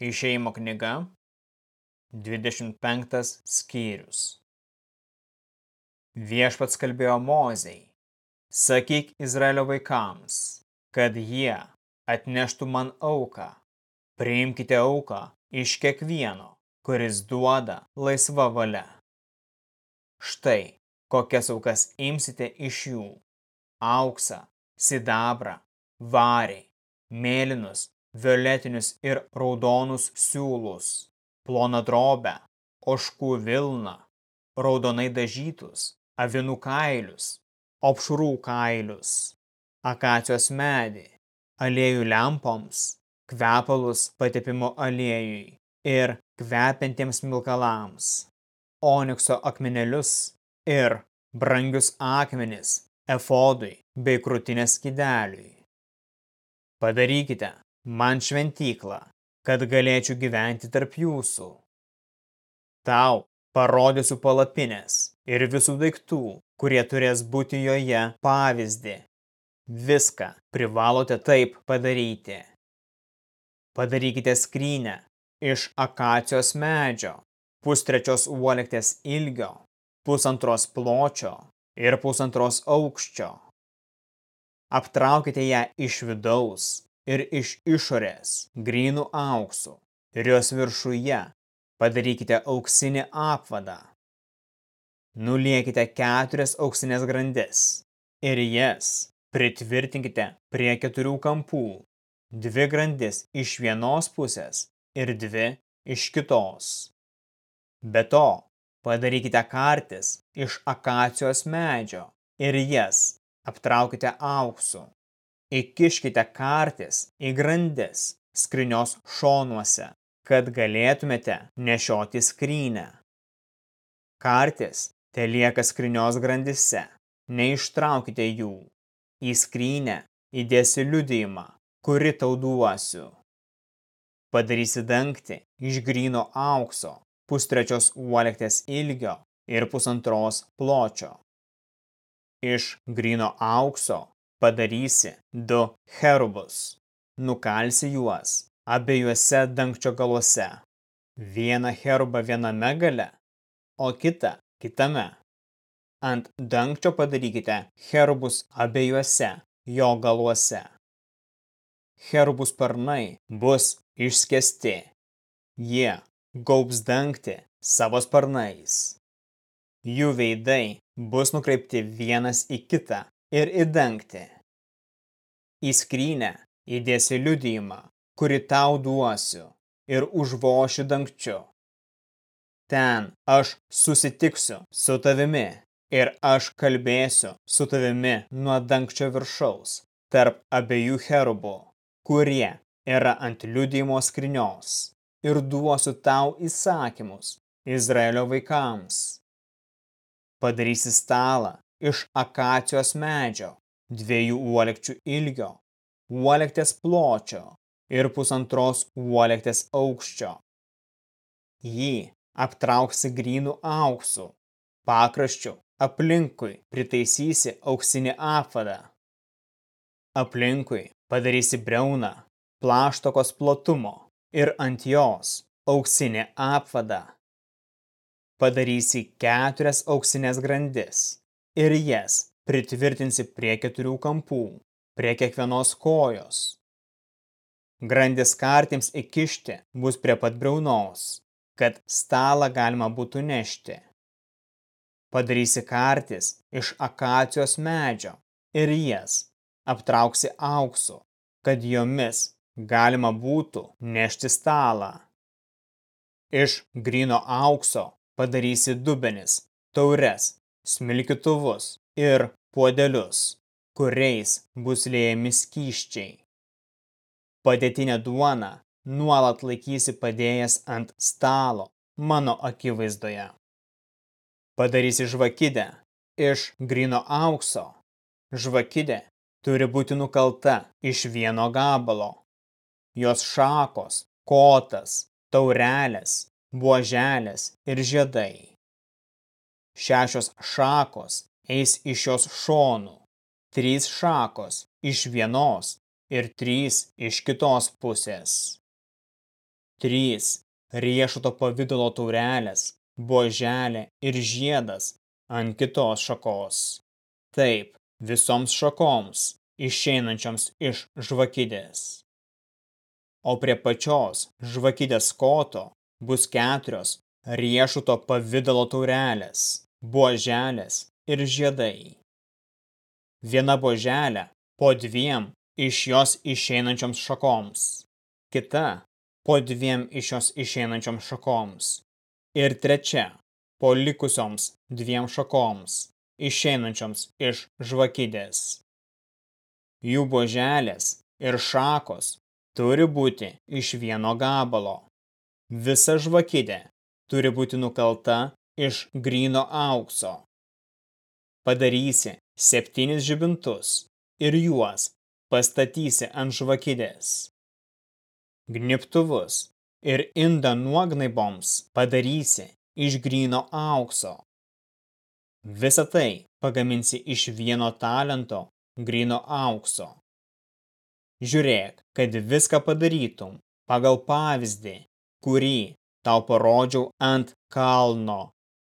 Išėjimo knyga, 25 skyrius. Viešpats kalbėjo Mozei, sakyk Izraelio vaikams, kad jie atneštų man auką. Priimkite auką iš kiekvieno, kuris duoda laisva valia. Štai, kokias aukas imsite iš jų – auksą, sidabrą, varį, mėlynus violetinius ir raudonus siūlus, ploną drobę, oškų vilną, raudonai dažytus, avinų kailius, opšrų kailius, akacijos medį, aliejų lempoms, kvepalus patepimo aliejui ir kvepiantiems milkalams, onikso akmenelius ir brangius akmenis efodui bei krūtinės skydeliui. Padarykite man šventyklą, kad galėčiau gyventi tarp jūsų. Tau parodysiu palapinės ir visų daiktų, kurie turės būti joje pavyzdį. Viską privalote taip padaryti. Padarykite skrynę iš akacijos medžio, pustrečios uolektės ilgio, pusantros pločio ir pusantros aukščio. Aptraukite ją iš vidaus ir iš išorės grynų auksų ir jos viršuje. Padarykite auksinį apvadą. Nuliekite keturias auksinės grandis. Ir jas pritvirtinkite prie keturių kampų, dvi grandis iš vienos pusės ir dvi iš kitos. Be to, padarykite kartis iš akacijos medžio. Ir jas aptraukite auksu įkiškite kartis į grandis skrinios šonuose, kad galėtumėte nešioti skrynę. Kartis te lieka skrinios grandise, neištraukite jų. Į skrynę įdėsi liudijimą, kuri tau duosiu. Padarysi dangti iš gryno aukso, pustrečios uolektės ilgio ir pusantros pločio. Iš gryno aukso Padarysi du cherubus, nukalsi juos abiejuose dangčio galuose, vieną cherubą viename gale, o kitą kitame. Ant dangčio padarykite cherubus abiejuose jo galuose. Cherubų sparnai bus išskesti, jie gaubs dangti savo sparnais. Jų veidai bus nukreipti vienas į kitą ir įdengti. Į skrynę įdėsi liudijimą, kurį tau duosiu, ir užvošiu dangčiu. Ten aš susitiksiu su tavimi ir aš kalbėsiu su tavimi nuo dangčio viršaus, tarp abiejų cherubų, kurie yra ant liudijimo skrinios, ir duosiu tau įsakymus Izraelio vaikams. Padarysi stalą iš akacijos medžio, dviejų uolekčių ilgio, uolektės pločio ir pusantros uolektės aukščio. Jį aptrauksi grynų auksų, pakraščių aplinkui pritaisysi auksinį apvadą. Aplinkui padarysi breuną, plaštokos plotumo ir ant jos auksinį apvadą. Padarysi keturias auksinės grandis ir jas pritvirtinsi prie keturių kampų, prie kiekvienos kojos. Grandis kartims įkišti bus prie pat briaunos, kad stalą galima būtų nešti. Padarysi kartis iš akacijos medžio ir jas aptrauksi auksu, kad jomis galima būtų nešti stalą. Iš grino aukso padarysi dubenis, taures smilkytuvus ir puodelius, kuriais bus liejami skyščiai. Padėtinę duoną nuolat laikysi padėjęs ant stalo mano akivaizdoje. Padarysi žvakidę iš grino aukso. Žvakidė turi būti nukalta iš vieno gabalo. Jos šakos, kotas, taurelės, buoželės ir žiedai šešios šakos eis iš jos šonų, trys šakos iš vienos ir trys iš kitos pusės. trys riešuto pavidalo taurelės, buoželė ir žiedas ant kitos šakos. Taip, visoms šakoms, išeinančioms iš žvakidės. O prie pačios žvakidės koto bus keturios riešuto pavidalo taurelės, buoželės ir žiedai. Viena buoželė po dviem iš jos išeinančioms šakoms, kita po dviem iš jos išeinančioms šakoms ir trečia po likusioms dviem šakoms, išeinančioms iš žvakidės. Jų buoželės ir šakos turi būti iš vieno gabalo. Visa žvakidė turi būti nukalta iš grino aukso. Padarysi septynis žibintus ir juos pastatysi ant žvakidės. Gniptuvus ir indą nuognaiboms padarysi iš grino aukso. Visą tai pagaminsi iš vieno talento grino aukso. Žiūrėk, kad viską padarytum pagal pavyzdį, kurį tau parodžiau ant kalno.